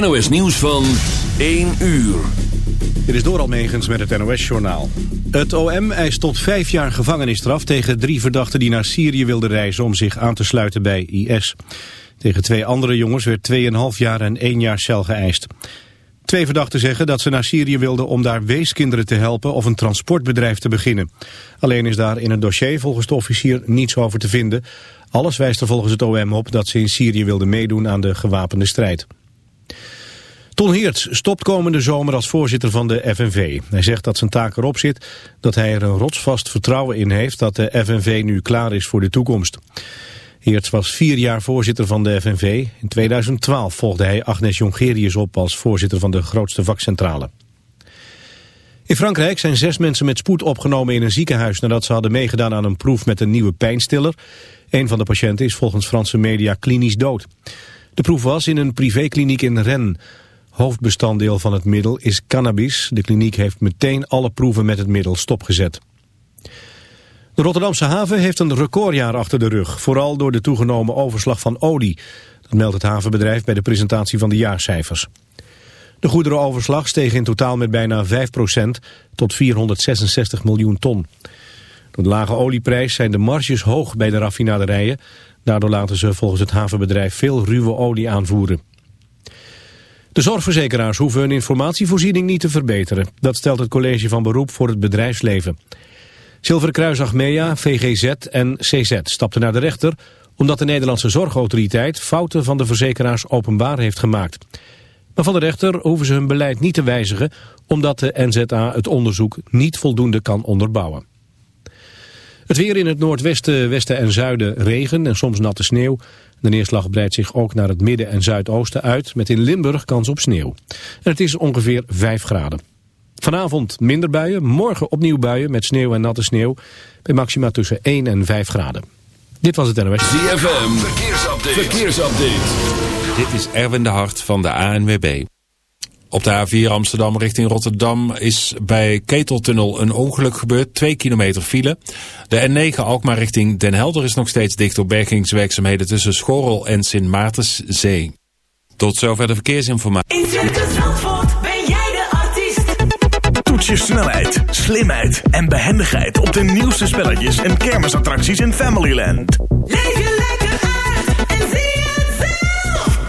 NOS nieuws van 1 uur. Dit is door Almegens met het NOS-journaal. Het OM eist tot vijf jaar gevangenisstraf tegen drie verdachten die naar Syrië wilden reizen om zich aan te sluiten bij IS. Tegen twee andere jongens werd 2,5 jaar en 1 jaar cel geëist. Twee verdachten zeggen dat ze naar Syrië wilden om daar weeskinderen te helpen of een transportbedrijf te beginnen. Alleen is daar in het dossier volgens de officier niets over te vinden. Alles wijst er volgens het OM op dat ze in Syrië wilden meedoen aan de gewapende strijd. Ton Heerts stopt komende zomer als voorzitter van de FNV. Hij zegt dat zijn taak erop zit, dat hij er een rotsvast vertrouwen in heeft dat de FNV nu klaar is voor de toekomst. Heerts was vier jaar voorzitter van de FNV. In 2012 volgde hij Agnes Jongerius op als voorzitter van de grootste vakcentrale. In Frankrijk zijn zes mensen met spoed opgenomen in een ziekenhuis... nadat ze hadden meegedaan aan een proef met een nieuwe pijnstiller. Een van de patiënten is volgens Franse media klinisch dood. De proef was in een privékliniek in Rennes. Hoofdbestanddeel van het middel is cannabis. De kliniek heeft meteen alle proeven met het middel stopgezet. De Rotterdamse haven heeft een recordjaar achter de rug. Vooral door de toegenomen overslag van olie. Dat meldt het havenbedrijf bij de presentatie van de jaarcijfers. De goederenoverslag steeg in totaal met bijna 5% tot 466 miljoen ton. Door de lage olieprijs zijn de marges hoog bij de raffinaderijen. Daardoor laten ze volgens het havenbedrijf veel ruwe olie aanvoeren. De zorgverzekeraars hoeven hun informatievoorziening niet te verbeteren. Dat stelt het college van beroep voor het bedrijfsleven. Zilveren Kruis Achmea, VGZ en CZ stapten naar de rechter... omdat de Nederlandse Zorgautoriteit fouten van de verzekeraars openbaar heeft gemaakt. Maar van de rechter hoeven ze hun beleid niet te wijzigen... omdat de NZA het onderzoek niet voldoende kan onderbouwen. Het weer in het noordwesten, westen en zuiden regen en soms natte sneeuw. De neerslag breidt zich ook naar het midden en zuidoosten uit... met in Limburg kans op sneeuw. En het is ongeveer 5 graden. Vanavond minder buien, morgen opnieuw buien met sneeuw en natte sneeuw. Bij maxima tussen 1 en 5 graden. Dit was het NOS. ZFM, verkeersupdate. verkeersupdate. Dit is Erwin de Hart van de ANWB. Op de A4 Amsterdam richting Rotterdam is bij Keteltunnel een ongeluk gebeurd. 2 kilometer file. De N9 Alkmaar richting Den Helder is nog steeds dicht door bergingswerkzaamheden tussen Schorrel en Sint Maartenszee. Tot zover de verkeersinformatie. In Circus Zandvoort ben jij de artiest. Toets je snelheid, slimheid en behendigheid op de nieuwste spelletjes en kermisattracties in Familyland. Leef je lekker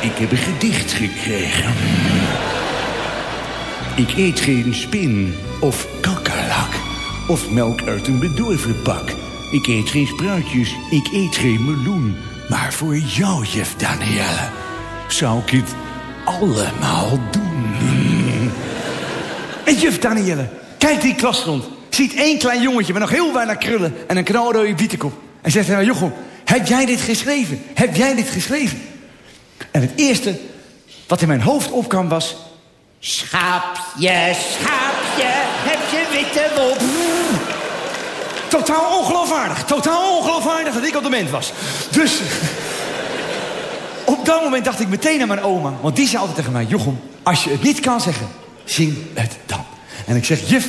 Ik heb een gedicht gekregen. Ik eet geen spin of kakkerlak of melk uit een bedorven bak. Ik eet geen spruitjes, ik eet geen meloen. Maar voor jou, juf Danielle, zou ik het allemaal doen. En juf Danielle, kijk die klas rond. Ziet één klein jongetje met nog heel weinig krullen en een knalrode bietenkop. En zegt hij, nou Jochem, heb jij dit geschreven? Heb jij dit geschreven? En het eerste wat in mijn hoofd opkwam was... Schaapje, schaapje, heb je witte wol? Totaal ongeloofwaardig. Totaal ongeloofwaardig dat ik op de moment was. Dus op dat moment dacht ik meteen aan mijn oma. Want die zei altijd tegen mij... Jochem, als je het niet kan zeggen, zing het dan. En ik zeg, juf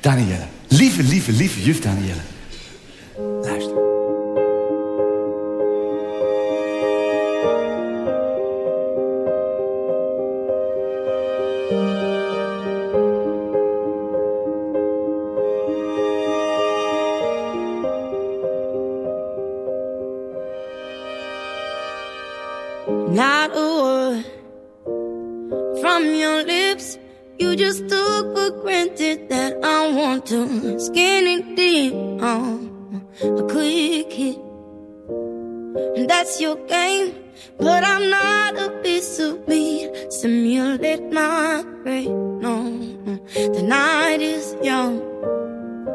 Danielle. Lieve, lieve, lieve juf Danielle. Luister. That's your game, but I'm not a piece of meat. Simulate my brain. No, the night is young,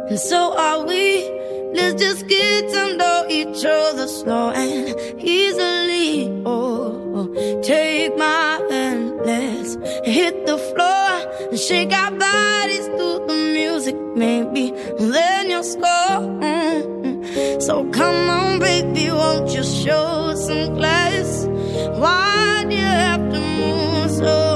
and so are we. Let's just get to know each other slow and easily. Oh, take my hand, let's hit the floor and shake our bodies to the music, maybe. Then you'll score. So come on, baby, won't you show some class? Why do you have to move so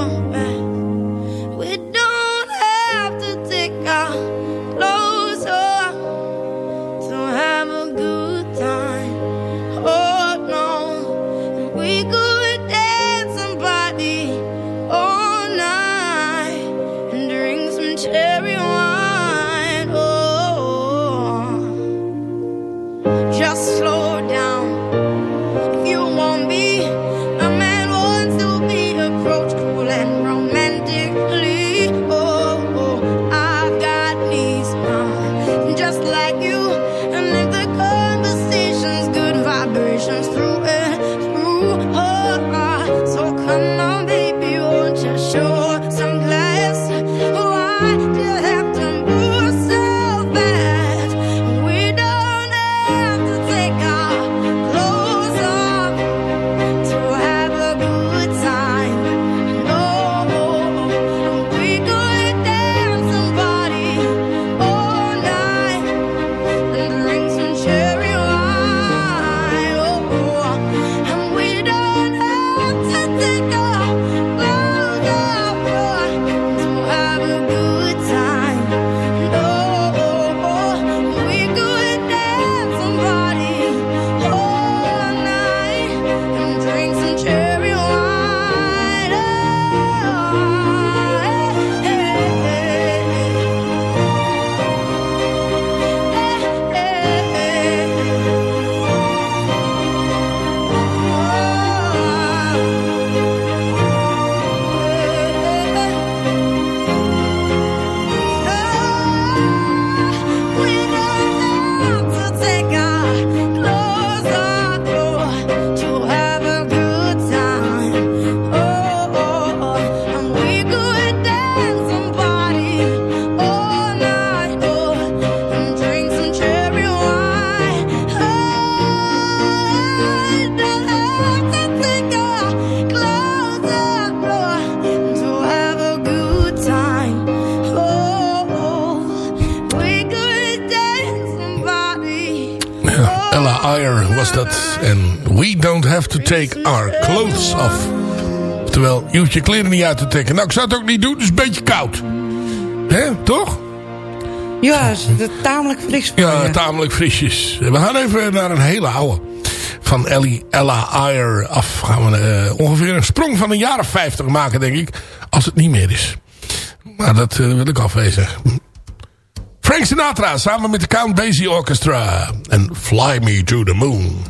take our clothes off. Terwijl, je hoeft je kleren niet uit te trekken. Nou, ik zou het ook niet doen, het is een beetje koud. Hè, toch? Ja, het is tamelijk fris Ja, tamelijk frisjes. We gaan even naar een hele oude. Van Ellie, Ella Ayer af. Gaan we eh, ongeveer een sprong van een jaar of 50 maken, denk ik. Als het niet meer is. Maar dat eh, wil ik afwezen. Frank Sinatra samen met de Count Basie Orchestra. En Fly Me to the Moon.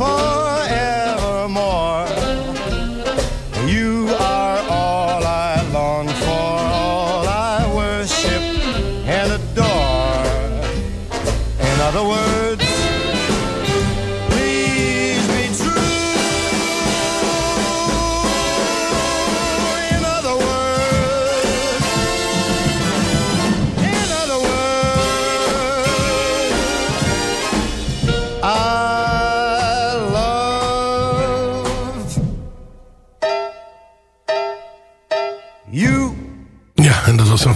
for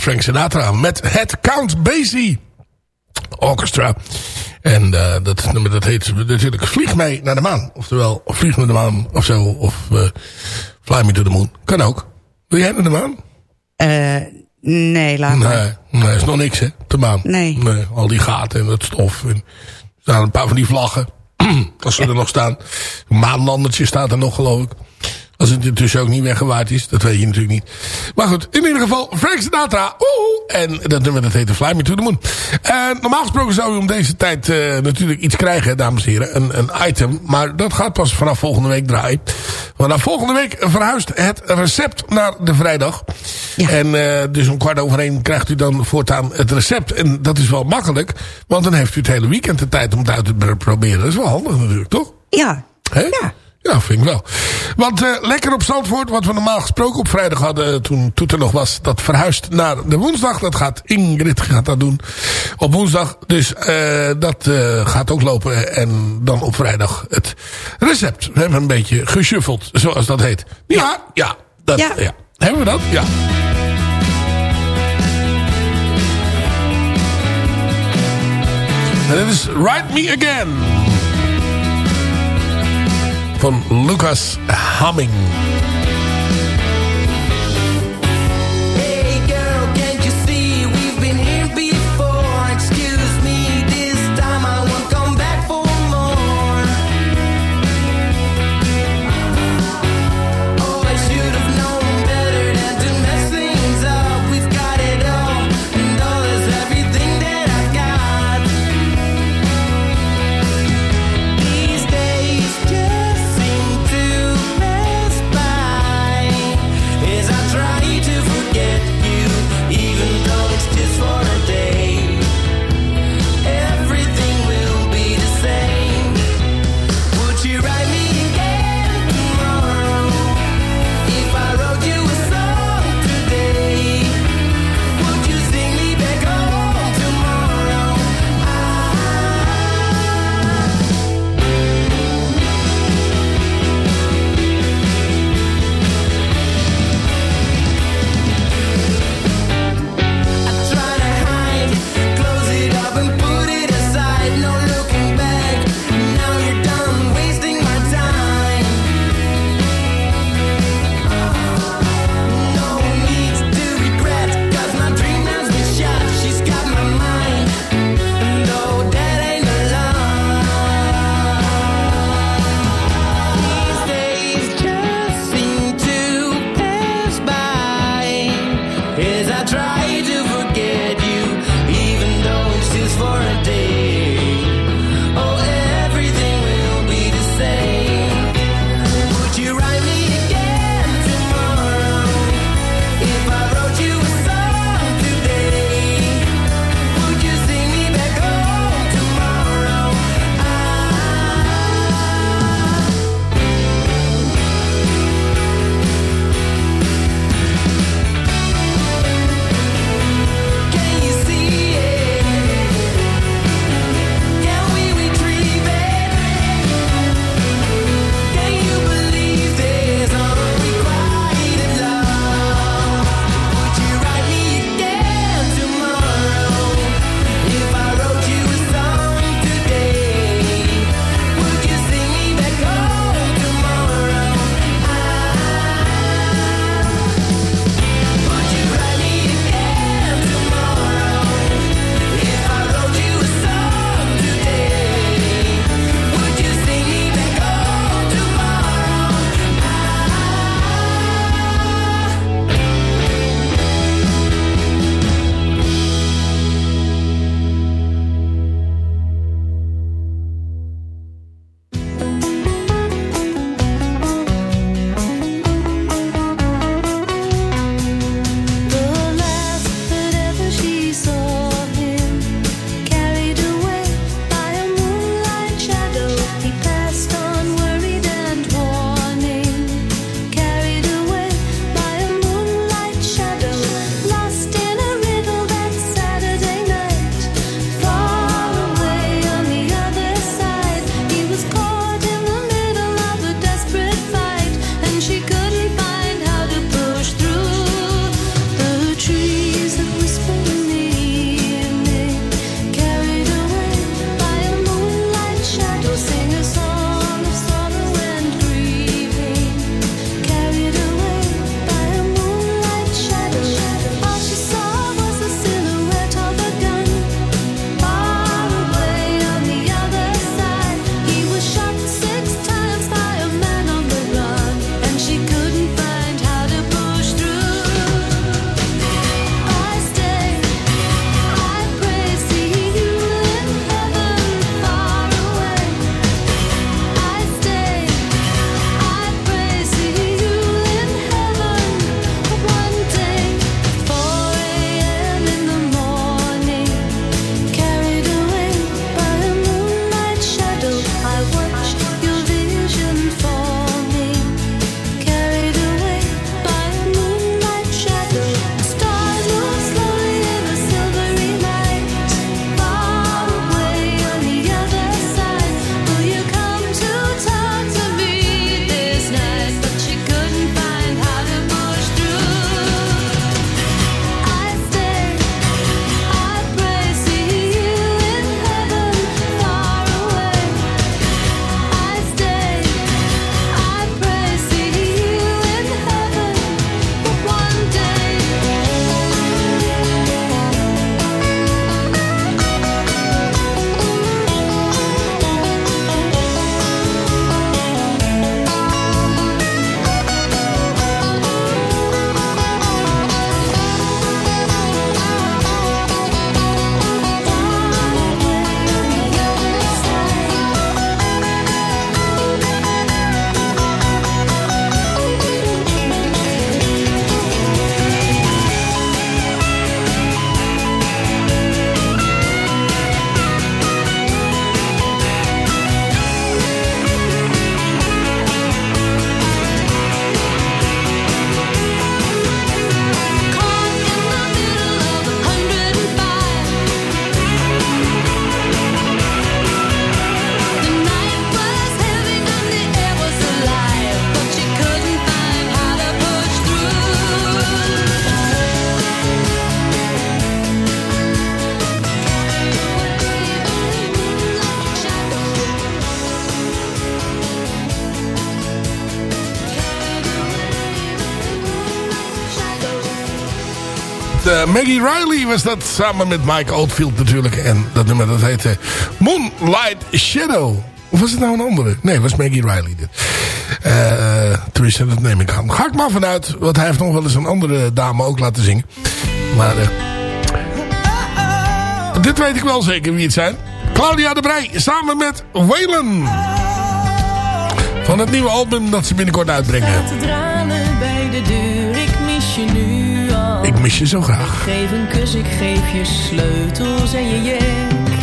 Frank Sinatra met het Count Basie Orchestra. En eh, dat nummer dat heet natuurlijk Vlieg mee naar de maan. Oftewel, Vlieg naar de maan of zo. Of eh, Fly me to the moon. Kan ook. Wil jij naar de maan? Eh, nee, laat maar. Nee, nee, is nog niks hè, de maan. Nee. Al die gaten en dat stof. En er staan een paar van die vlaggen. Als ze er nog staan. Een maanlandertje staat er nog geloof ik. Als het intussen ook niet weggewaaid is. Dat weet je natuurlijk niet. Maar goed, in ieder geval Frank Sinatra. Oeh, en dat nummer dat heette Fly Me To The Moon. En normaal gesproken zou u om deze tijd eh, natuurlijk iets krijgen, dames en heren. Een, een item. Maar dat gaat pas vanaf volgende week draaien. Vanaf volgende week verhuist het recept naar de vrijdag. En eh, dus om kwart over één krijgt u dan voortaan het recept. En dat is wel makkelijk. Want dan heeft u het hele weekend de tijd om het uit te proberen. Dat is wel handig natuurlijk, toch? Ja. Ja. Ja, vind ik wel. Want uh, lekker op Zandvoort, wat we normaal gesproken op vrijdag hadden, toen Toeter nog was, dat verhuist naar de woensdag. Dat gaat Ingrid gaat dat doen op woensdag. Dus uh, dat uh, gaat ook lopen. En dan op vrijdag het recept. We hebben een beetje geshuffeld, zoals dat heet. Ja, ja. Dat, ja. ja. Hebben we dat? Ja. En dit is Ride Me Again van Lucas Hamming. Maggie Riley was dat samen met Mike Oldfield natuurlijk. En dat nummer dat heette Moonlight Shadow. Of was het nou een andere? Nee, was Maggie Riley dit. Eh tenminste, dat neem ik aan. Ga ik maar vanuit, want hij heeft nog wel eens een andere dame ook laten zingen. Maar eh, dit weet ik wel zeker wie het zijn. Claudia de Brij samen met Waylon. Van het nieuwe album dat ze binnenkort uitbrengen. Bij de deur, ik mis je nu mis je zo graag. Geef een kus, ik geef je sleutels en je jek.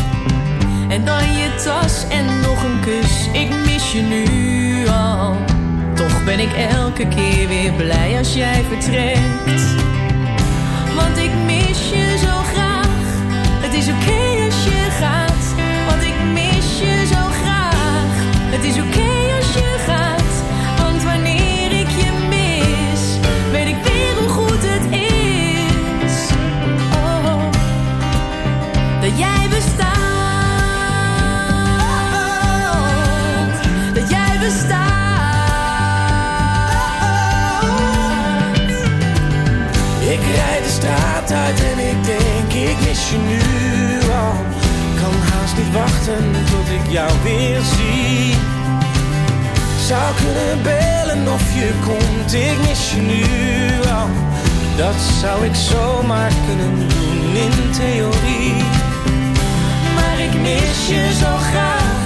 En dan je tas en nog een kus, ik mis je nu al. Toch ben ik elke keer weer blij als jij vertrekt. Want ik mis je zo graag, het is oké als straat uit en ik denk, ik mis je nu al. Kan haast niet wachten tot ik jou weer zie. Zou kunnen bellen of je komt, ik mis je nu al. Dat zou ik zomaar kunnen doen in theorie. Maar ik mis je zo graag,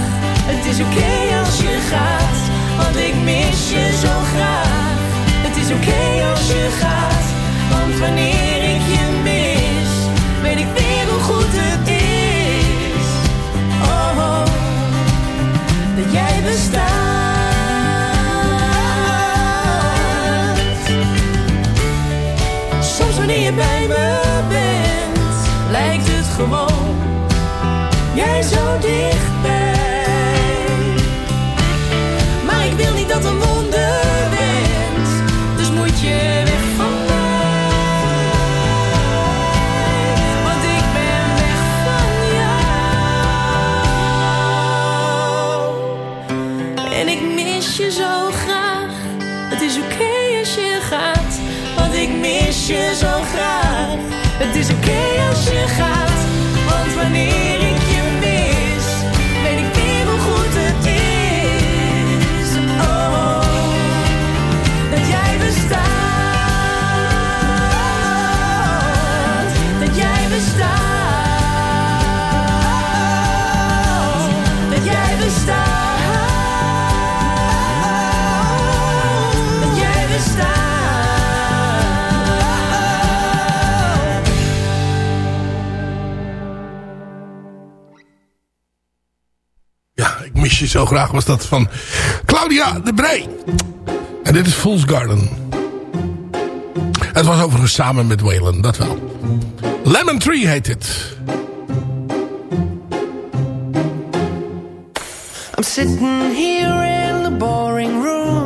het is oké als je gaat. Want ik mis je zo graag, het is oké als je gaat. Want wanneer goed het is. Oh, oh, dat jij bestaat. Soms wanneer je bij me bent, lijkt het gewoon. Jij zo dichtbij. Maar ik wil niet dat een wonder bent, dus moet je Zo graag was dat van Claudia de Brij. En dit is Fool's Garden. Het was overigens samen met Waylon, dat wel. Lemon Tree heet het. I'm sitting here in the boring room.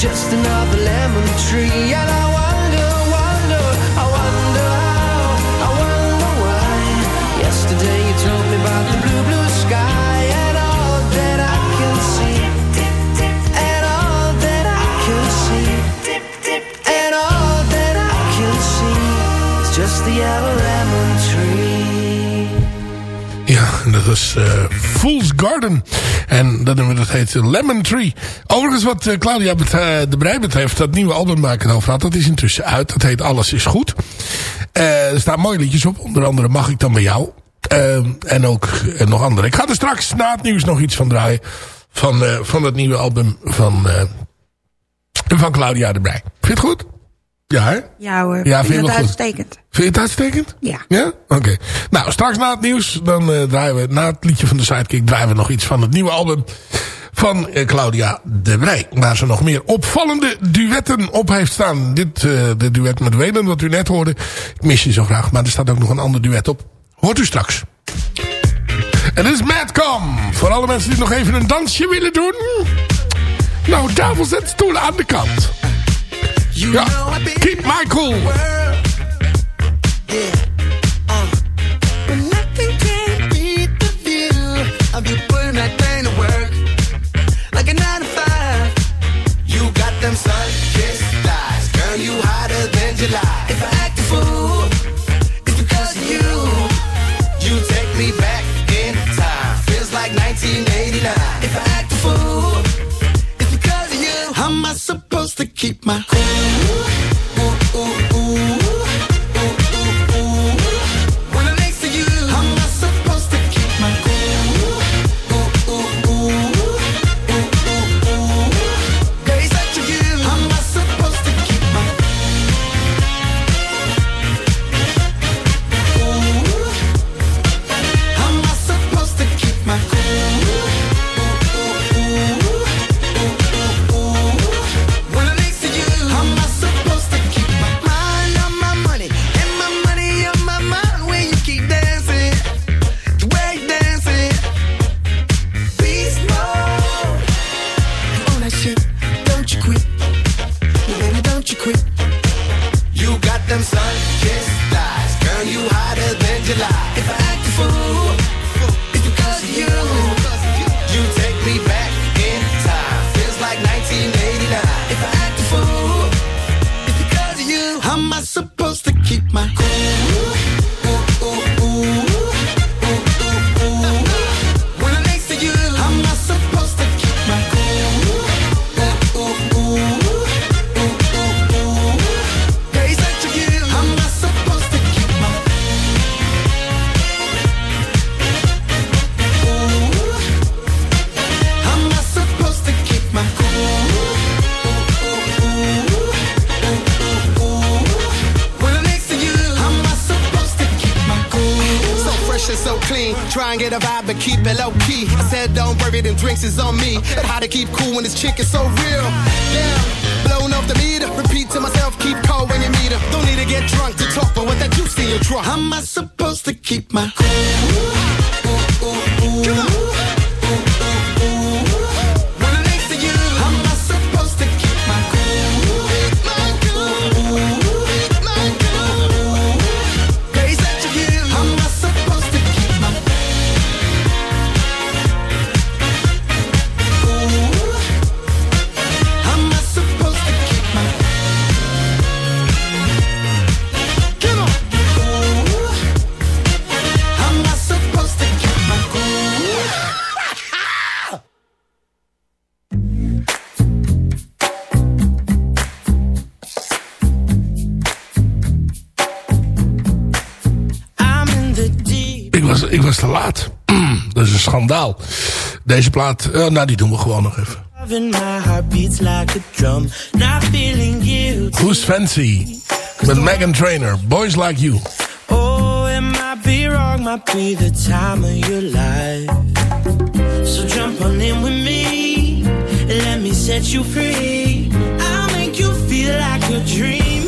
Just another lemon tree. And I wonder, wonder, I wonder how, I wonder why. Yesterday you told me about the blue, blue sky, and all that I can see, and all that I can see, and all that I can see is just the yellow lemon tree. Eh Fool's Garden. En dat nummer dat heet Lemon Tree. Overigens wat eh, Claudia eh, de Brij betreft, dat nieuwe album waar ik het over had, dat is intussen uit. Dat heet Alles is Goed. Eh, er staan mooie liedjes op. Onder andere Mag ik dan bij jou. Eh, en ook eh, nog andere. Ik ga er straks na het nieuws nog iets van draaien. Van, eh, van het nieuwe album van, eh, van Claudia de Brij. Vind je het goed? Ja, hè? Ja hoor, Ja, vind je vind wel het goed? uitstekend. Vind je het uitstekend? Ja. Ja? Oké. Nou, straks na het nieuws, dan eh, draaien we, na het liedje van de Sidekick, draaien we nog iets van het nieuwe album van eh, Claudia de Brij. Waar ze nog meer opvallende duetten op heeft staan. Dit, eh de duet met Welen, wat u net hoorde. Ik mis je zo graag, maar er staat ook nog een ander duet op. Hoort u straks. En dit is Madcom. Voor alle mensen die nog even een dansje willen doen. Nou, tafel zet stoelen aan de kant. Ja, keep my cool. Uh. But nothing can beat the view of you putting that thing to work. Like a nine to five. You got them sun-kissed thighs. Girl, you hotter than July. If I act a fool, it's because of you. You take me back in time. Feels like 1989. If I act a fool, it's because of you. How am I supposed to keep my cool? Try and get a vibe, but keep it low key. I said, don't worry, them drinks is on me. But how to keep cool when this chick is so real? Damn, blown off the meter. Repeat to myself, keep cold when you meet her. Don't need to get drunk to talk, but what that juice in your trunk. How am I supposed to keep my cool? Come on. Was te laat. dat is een schandaal. Deze plaat, uh, nou die doen we gewoon nog even. Who's Fancy? Met Megan Trainer, Boys Like You. Oh, it might be wrong, might be the time of your life. So jump on in with me, let me set you free. I'll make you feel like a dream.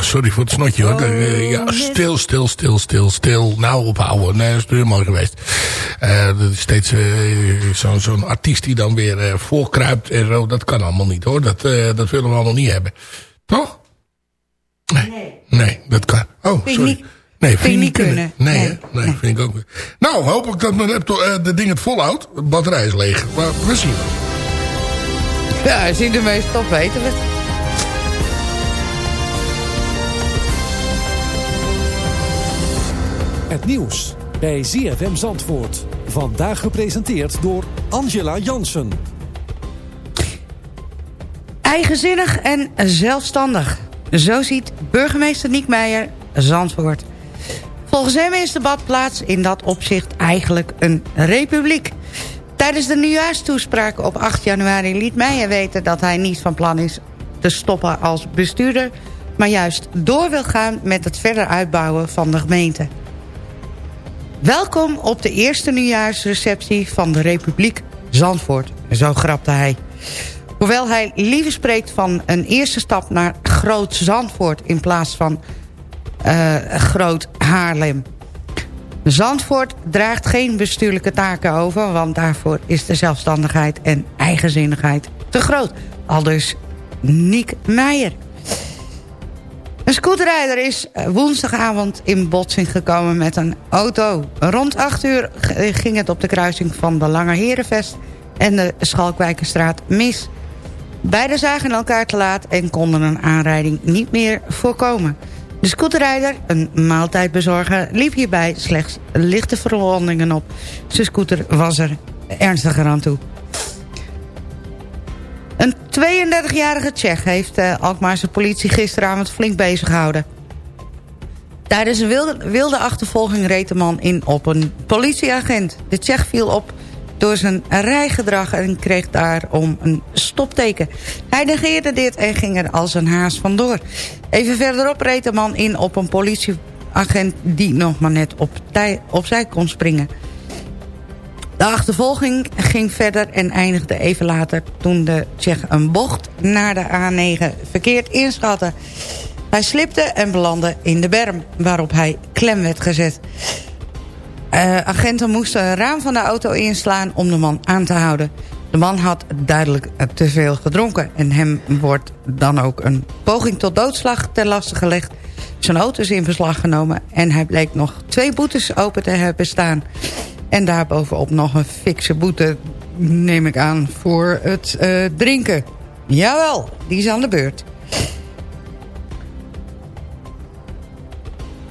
Sorry voor het snotje hoor. Uh, ja, stil, stil, stil, stil, stil. Nou ophouden. Nee, dat is weer mooi geweest. Uh, dat is steeds uh, zo'n zo artiest die dan weer voorkruipt en zo. Dat kan allemaal niet hoor. Dat, dat willen we allemaal niet hebben. Toch? Nee. Nee, nee dat kan. Oh, sorry. Nee, vind, je niet kunnen. Nee, nee. nee, vind ik ook niet. Nou, hoop ik dat mijn laptop de ding het volhoudt. De batterij is leeg. Maar we zien wel. Ja, als je ermee stopt, weten we het. Het nieuws bij ZFM Zandvoort. Vandaag gepresenteerd door Angela Jansen. Eigenzinnig en zelfstandig. Zo ziet burgemeester Niek Meijer Zandvoort. Volgens hem is de badplaats in dat opzicht eigenlijk een republiek. Tijdens de nieuwjaarstoespraak op 8 januari liet Meijer weten... dat hij niet van plan is te stoppen als bestuurder... maar juist door wil gaan met het verder uitbouwen van de gemeente. Welkom op de eerste nieuwjaarsreceptie van de Republiek Zandvoort. Zo grapte hij. Hoewel hij liever spreekt van een eerste stap naar Groot Zandvoort... in plaats van uh, Groot Haarlem. Zandvoort draagt geen bestuurlijke taken over... want daarvoor is de zelfstandigheid en eigenzinnigheid te groot. Aldus Niek Meijer. Scooterrijder is eh, woensdagavond in botsing gekomen met een auto. Rond 8 uur ging het op de kruising van de Lange Herenvest en de Schalkwijkerstraat mis. Beiden zagen elkaar te laat en konden een aanrijding niet meer voorkomen. De scooterrijder, een maaltijdbezorger, liep hierbij slechts lichte verwondingen op. Zijn scooter was er ernstiger aan toe. Een 32-jarige Tsjech heeft de uh, Alkmaarse politie gisteravond flink bezig gehouden. Tijdens een wilde, wilde achtervolging reed de man in op een politieagent. De Tsjech viel op door zijn rijgedrag en kreeg daarom een stopteken. Hij negeerde dit en ging er als een haas vandoor. Even verderop reed de man in op een politieagent die nog maar net op opzij kon springen. De achtervolging ging verder en eindigde even later toen de Tsjech een bocht naar de A9 verkeerd inschatte. Hij slipte en belandde in de berm, waarop hij klem werd gezet. Uh, agenten moesten een raam van de auto inslaan om de man aan te houden. De man had duidelijk te veel gedronken en hem wordt dan ook een poging tot doodslag ten laste gelegd. Zijn auto is in beslag genomen en hij bleek nog twee boetes open te hebben staan. En daarbovenop nog een fikse boete, neem ik aan, voor het uh, drinken. Jawel, die is aan de beurt.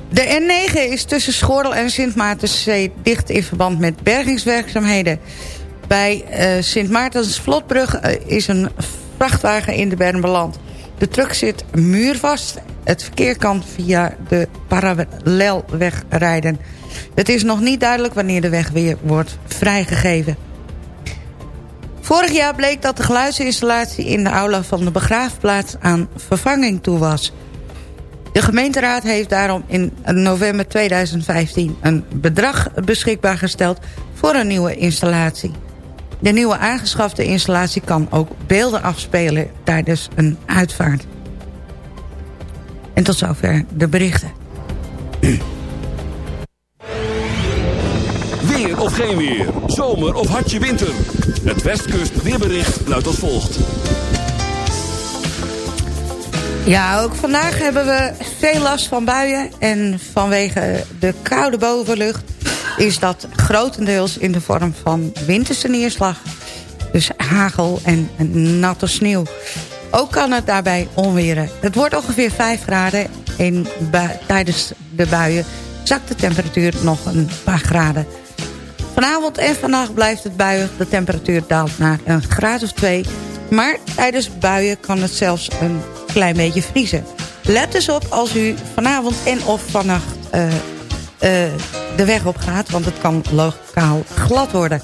De N9 is tussen Schorrel en Sint Maartenszee dicht in verband met bergingswerkzaamheden. Bij uh, Sint Maartens Vlotbrug uh, is een vrachtwagen in de berm beland. De truck zit muurvast. Het verkeer kan via de parallelweg rijden. Het is nog niet duidelijk wanneer de weg weer wordt vrijgegeven. Vorig jaar bleek dat de geluidsinstallatie in de aula van de begraafplaats aan vervanging toe was. De gemeenteraad heeft daarom in november 2015 een bedrag beschikbaar gesteld voor een nieuwe installatie. De nieuwe aangeschafte installatie kan ook beelden afspelen tijdens een uitvaart. En tot zover de berichten. Weer of geen weer, zomer of hartje winter. Het Westkust weerbericht luidt als volgt. Ja, ook vandaag hebben we veel last van buien. En vanwege de koude bovenlucht is dat grotendeels in de vorm van winterse neerslag. Dus hagel en natte sneeuw. Ook kan het daarbij onweren. Het wordt ongeveer 5 graden. En tijdens de buien zakt de temperatuur nog een paar graden. Vanavond en vannacht blijft het buien. De temperatuur daalt naar een graad of 2. Maar tijdens buien kan het zelfs een klein beetje vriezen. Let dus op als u vanavond en of vannacht uh, uh, de weg op gaat... want het kan lokaal glad worden.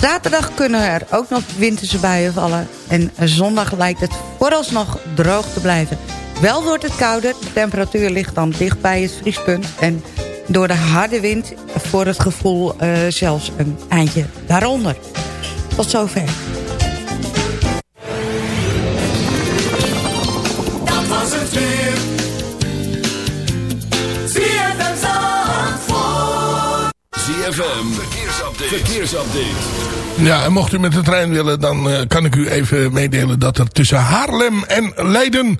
Zaterdag kunnen er ook nog winterse buien vallen... en zondag lijkt het vooralsnog droog te blijven. Wel wordt het kouder, de temperatuur ligt dan dicht bij het vriespunt... en door de harde wind voor het gevoel uh, zelfs een eindje daaronder. Tot zover. ZFM, verkeersupdate. verkeersupdate. Ja, en mocht u met de trein willen, dan uh, kan ik u even meedelen dat er tussen Haarlem en Leiden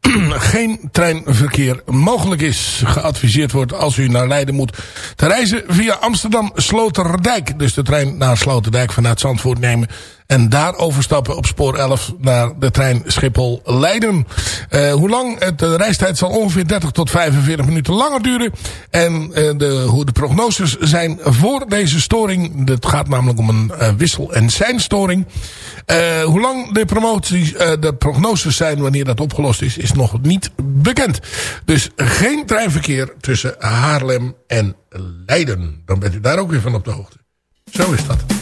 geen treinverkeer mogelijk is. Geadviseerd wordt als u naar Leiden moet te reizen via Amsterdam-Sloterdijk. Dus de trein naar Sloterdijk vanuit Zandvoort nemen. En daar overstappen op spoor 11 naar de trein Schiphol-Leiden. Uh, hoe lang? Het, de reistijd zal ongeveer 30 tot 45 minuten langer duren. En uh, de, hoe de prognoses zijn voor deze storing. Het gaat namelijk om een wissel- en seinstoring. Uh, hoe lang de, promoties, de prognoses zijn wanneer dat opgelost is, is nog niet bekend. Dus geen treinverkeer tussen Haarlem en Leiden. Dan bent u daar ook weer van op de hoogte. Zo is dat.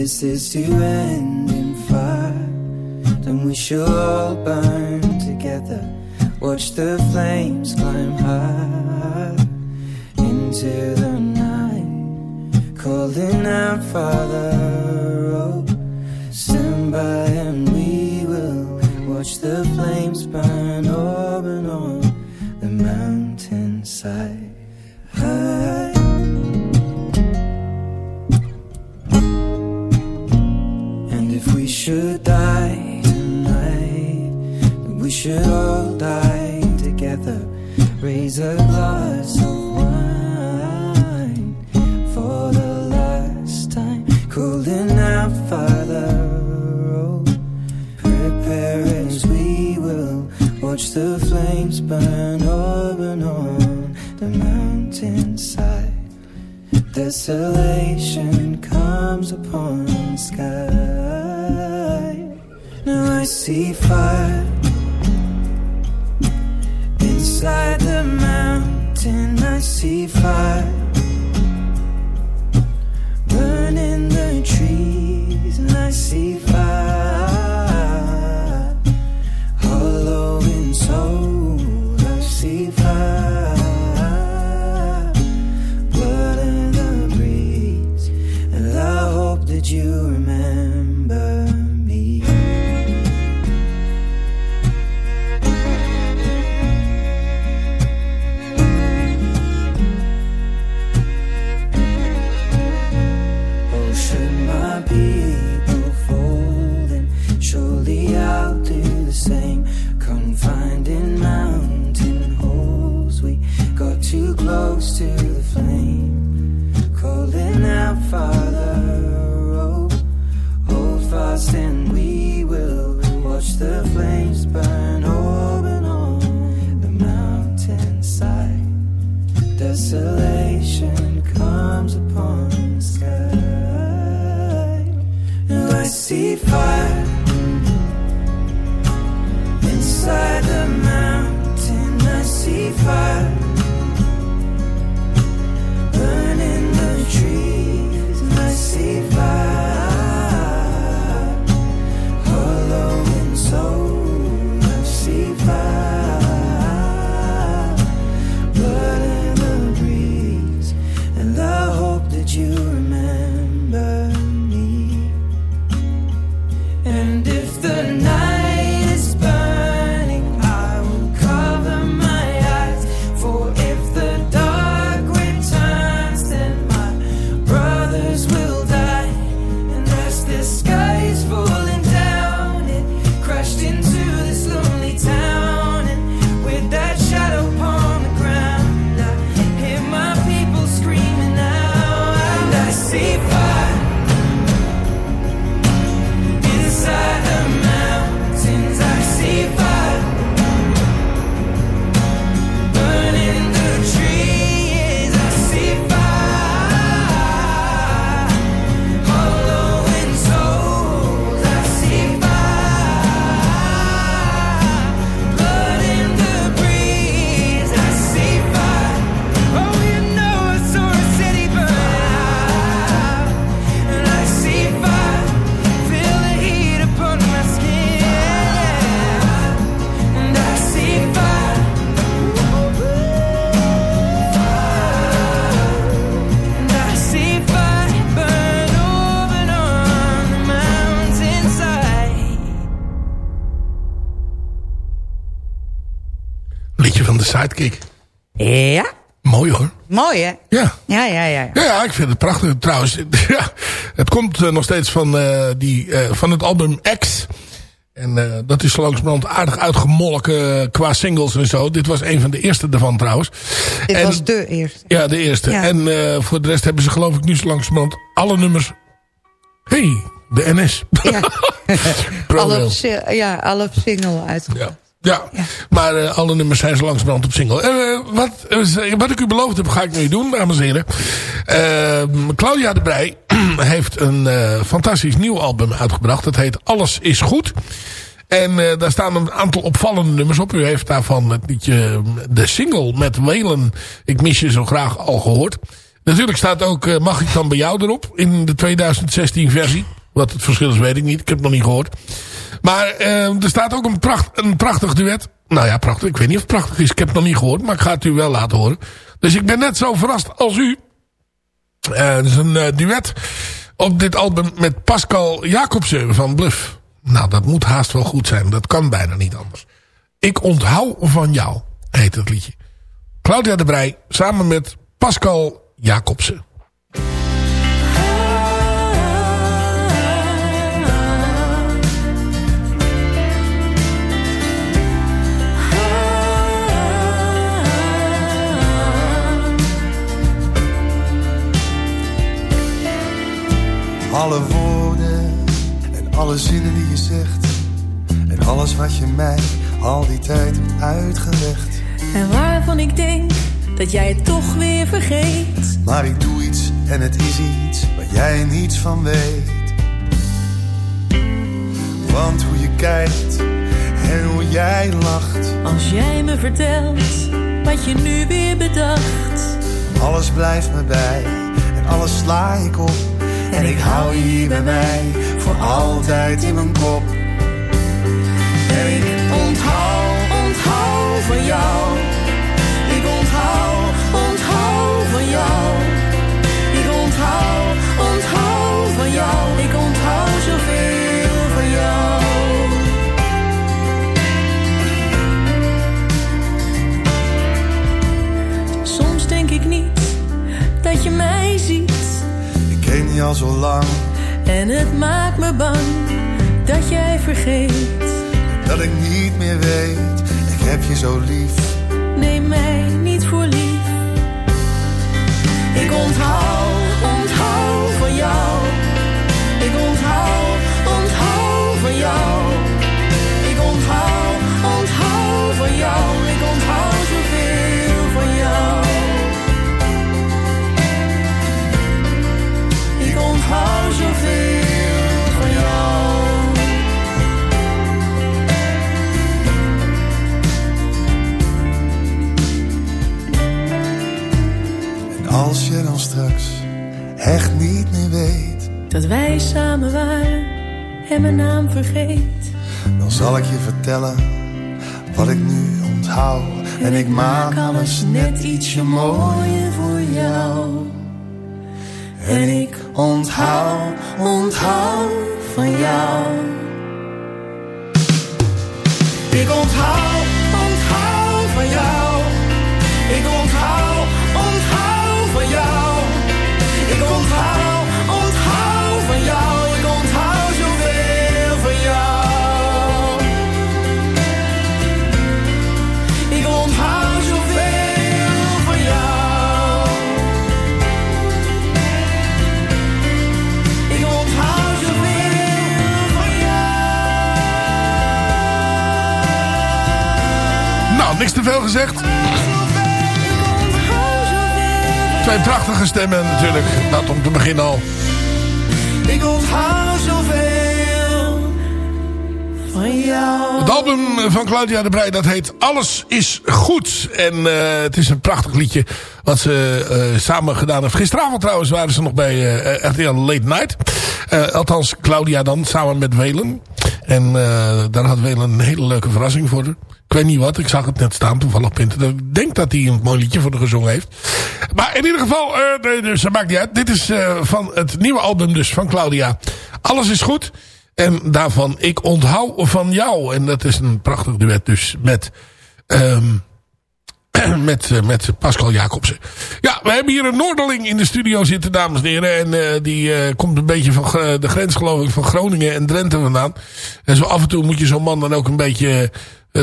This is to end in fire, then we shall all burn together. Watch the flames climb high into the night, calling out, Father, a glass of wine for the last time. Cooling out, Father. Oh, prepare as we will watch the flames burn up and on the mountainside. Desolation comes upon the sky. Now I see fire see fire and we will watch the flames burn open on the mountainside. Desolation comes upon the sky. And I see fire Sidekick. Ja. Mooi hoor. Mooi, hè? Ja. Ja, ja, ja. Ja, ja, ik vind het prachtig. Trouwens, ja, het komt eh, nog steeds van, eh, die, eh, van het album X. En dat is langzamerhand aardig uitgemolken qua singles en zo. Dit was een van de eerste daarvan trouwens. Dit En- was de eerste. Ja, de eerste. Ja. En voor de rest hebben ze geloof ik nu zo langzamerhand alle nummers... hey, de NS. Ja. Alle, ja, alle single uitgebracht. Ja, maar eh, alle nummers zijn zo langzamerhand op single. Eh, wat, wat ik u beloofd heb, ga ik nu doen, dames en heren. Eh, Claudia de Brij heeft een fantastisch nieuw album uitgebracht. Het heet Alles is Goed. En daar staan een aantal opvallende nummers op. U heeft daarvan het liedje, de single met Welen, Ik mis je zo graag, al gehoord. Natuurlijk staat ook Mag ik dan bij jou erop in de 2016 versie. Wat het verschil is weet ik niet, ik heb het nog niet gehoord. Maar eh, er staat ook een, pracht, een prachtig duet Nou ja, prachtig. Ik weet niet of het prachtig is. Ik heb het nog niet gehoord, maar ik ga het u wel laten horen. Dus ik ben net zo verrast als u. Het is een uh, duet op dit album met Pascal Jacobsen van Bluff. Nou, dat moet haast wel goed zijn. Dat kan bijna niet anders. Ik onthoud van jou, heet het liedje. Claudia de Brij samen met Pascal Jacobsen. Alle woorden en alle zinnen die je zegt. En alles wat je mij al die tijd hebt uitgelegd. En waarvan ik denk dat jij het toch weer vergeet. Maar ik doe iets en het is iets waar jij niets van weet. Want hoe je kijkt en hoe jij lacht. Als jij me vertelt wat je nu weer bedacht. Alles blijft me bij en alles sla ik op en ik hou je hier bij mij voor altijd in mijn kop. En ik onthoud, onthoud van jou. Je al zo lang. En het maakt me bang dat jij vergeet. Dat ik niet meer weet, ik heb je zo lief. Neem mij niet voor lief. Ik onthoud, onthoud van jou. Ik onthoud, onthoud van jou. Ik onthoud, onthoud van jou. Straks echt niet meer weet. Dat wij samen waren en mijn naam vergeet. Dan zal ik je vertellen wat ik nu onthoud. En ik maak alles net ietsje mooier voor jou. En ik onthoud, onthoud van jou. Ik onthoud niks te veel gezegd. Twee prachtige stemmen natuurlijk. Dat om te beginnen al. Ik onthoud zoveel van jou. Het album van Claudia de Breij, dat heet Alles is Goed. En eh, het is een prachtig liedje wat ze eh, samen gedaan heeft. Gisteravond trouwens waren ze nog bij eh RTL Late Night. Althans, Claudia dan, samen met Welen. En daar had Welen een hele leuke verrassing voor haar. Ik weet niet wat, ik zag het net staan toevallig op internet. Ik denk dat hij een mooi liedje voor haar gezongen heeft. Maar in ieder geval, nee, dus dat maakt niet uit. Dit is eh, van het nieuwe album dus van Claudia. Alles is goed. En daarvan Ik onthoud van jou. En dat is een prachtig duet dus met... ehm met, eh, met Pascal Jacobsen. Ja, we hebben hier een Noorderling in de studio zitten, dames en heren. En uh, die uh, komt een beetje van de grens, geloof ik, van Groningen en Drenthe vandaan. En zo af en toe moet je zo'n man dan ook een beetje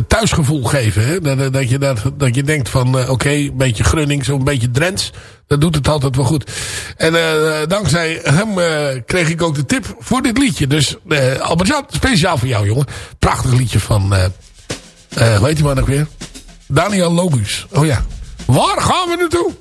thuisgevoel geven. Hè? Dat, dat, je, dat, dat je denkt van, oké, een beetje Grunning, zo'n beetje Drents. Dat doet het altijd wel goed. En dankzij hem kreeg ik ook de tip voor dit liedje. Dus Albert-Jan, speciaal voor jou, jongen. Prachtig liedje van, hoe heet die man ook weer? Daniel Lobus. Oh ja. Waar gaan we naartoe?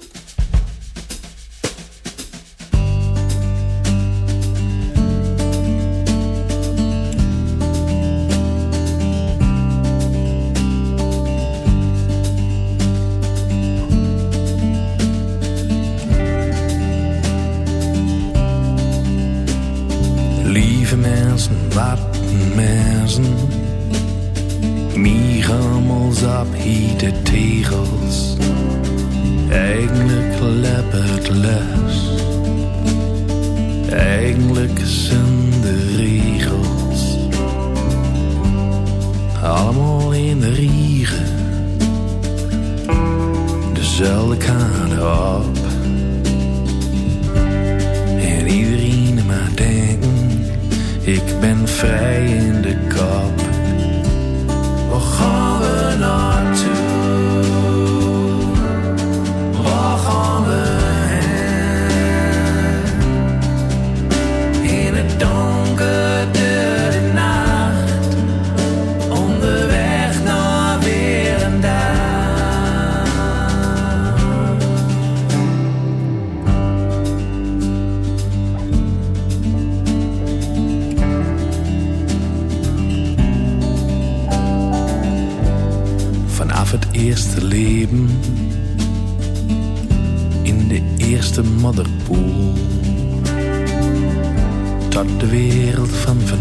Hete tegels. Eigenlijk leppert les. Eigenlijk zijn de regels. Allemaal in de riegen. Dezelfde kant op. En iedereen maar denken, ik ben vrij in de kop.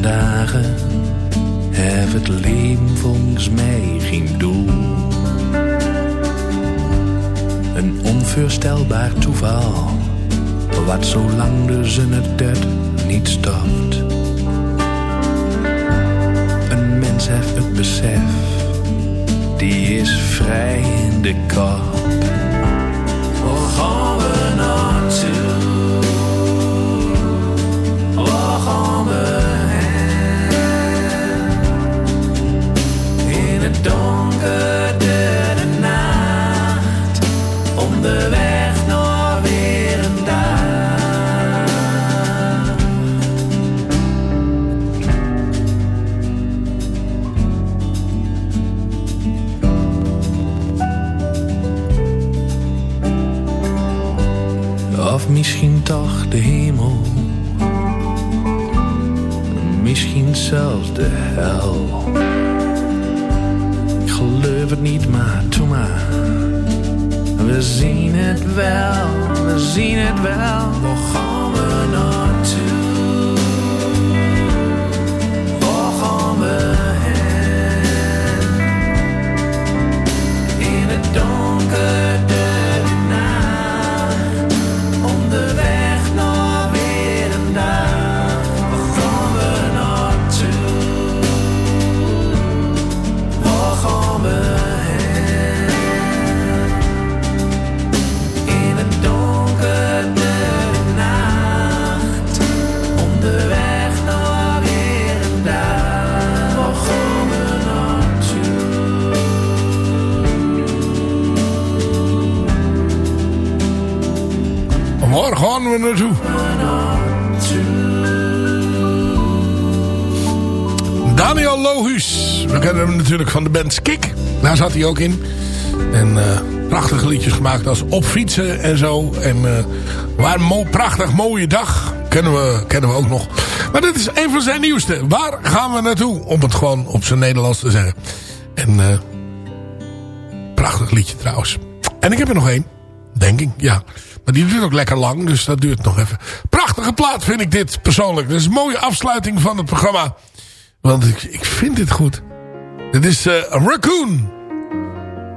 Vandaag heeft het leven volgens mij geen doel. Een onvoorstelbaar toeval, wat zolang de zon het niet stopt. Een mens heeft het besef die is vrij in de kop. Toch de hemel. Misschien zelfs de hel. Ik geloof het niet, maar doe maar. We zien het wel, we zien het wel. Gaan gaan we naartoe? Daniel Lohuus. We kennen hem natuurlijk van de band Skik. Daar zat hij ook in. En eh, prachtige liedjes gemaakt als Op fietsen en zo. En eh waar mo prachtig mooie dag. Kennen we, kennen we ook nog. Maar dit is een van zijn nieuwste. Waar gaan we naartoe? Om het gewoon op zijn Nederlands te zeggen. En eh prachtig liedje trouwens. En ik heb er nog één. Denk ik, ja. Maar die duurt ook lekker lang, dus dat duurt nog even. Prachtige plaat vind ik dit persoonlijk. Dit is een mooie afsluiting van het programma. Want ik, ik vind dit goed. Dit is uh, Raccoon.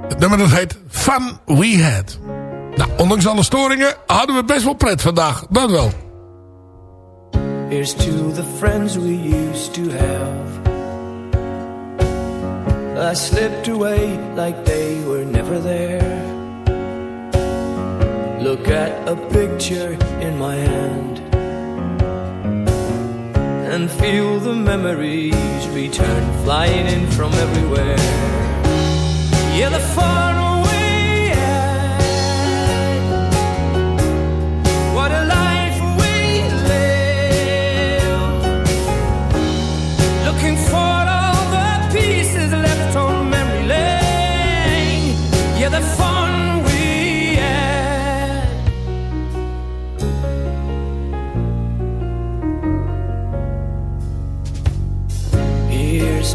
Het nummer dat heet Fun We Had. Nou, ondanks alle storingen hadden we best wel pret vandaag. Dat wel. Here's to the friends we used to have. I slipped away like they were never there. Look at a picture in my hand and feel the memories return flying in from everywhere. Yeah, the far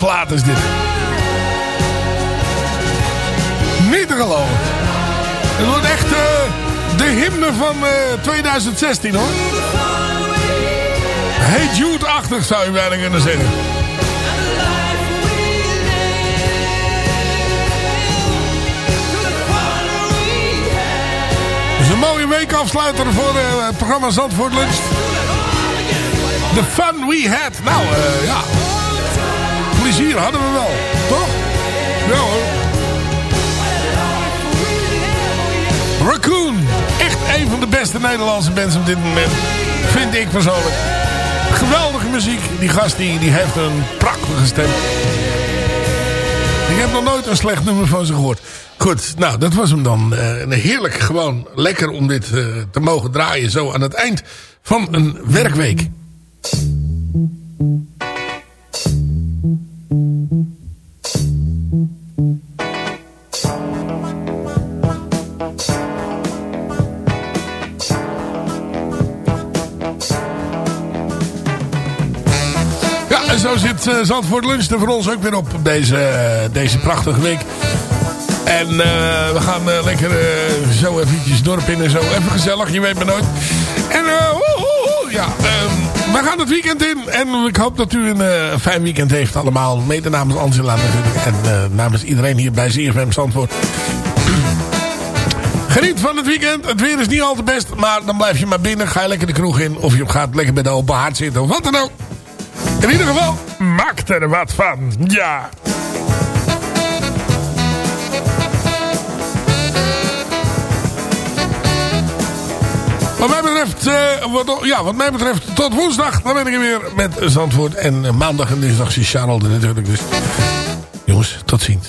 Wereldplaat is dit. Niet te geloven. Het wordt echt eh, de hymne van eh, 2016 hoor. Hey Jude-achtig zou je bijna kunnen zeggen. Het is een mooie weekafsluiter voor eh, het programma Zandvoort Lunch. The fun we had. Nou, eh, ja. Hadden we wel. Toch? Ja hoor. Raccoon. Echt een van de beste Nederlandse bands op dit moment. Vind ik persoonlijk. Geweldige muziek. Die gast die, die heeft een prachtige stem. Ik heb nog nooit een slecht nummer van ze gehoord. Goed, nou dat was hem dan. Een heerlijk gewoon lekker om dit eh, te mogen draaien. Zo aan het eind van een werkweek. Uh, Zandvoort Lunch er voor ons ook weer op deze, eh, deze prachtige week. En eh, we gaan eh, lekker eh, zo eventjes dorp in en zo. Even gezellig, je weet maar nooit. En eh, woe, woe, woe, ja, ehm, we gaan het weekend in. En ik hoop dat u een eh, fijn weekend heeft allemaal. Mede namens Angela natuurlijk. En eh, namens iedereen hier bij ZFM Zandvoort. Geniet van het weekend. Het weer is niet al te best. Maar dan blijf je maar binnen. Ga je lekker de kroeg in. Of je gaat lekker bij de open haard zitten. Of wat dan ook. In ieder geval, maak er wat van. Ja. Wat mij betreft, eh, ja, wat mij betreft, tot woensdag. Dan ben ik er weer met Zandvoort. En eh, maandag en dinsdag is Charles er natuurlijk. Dus jongens, tot ziens.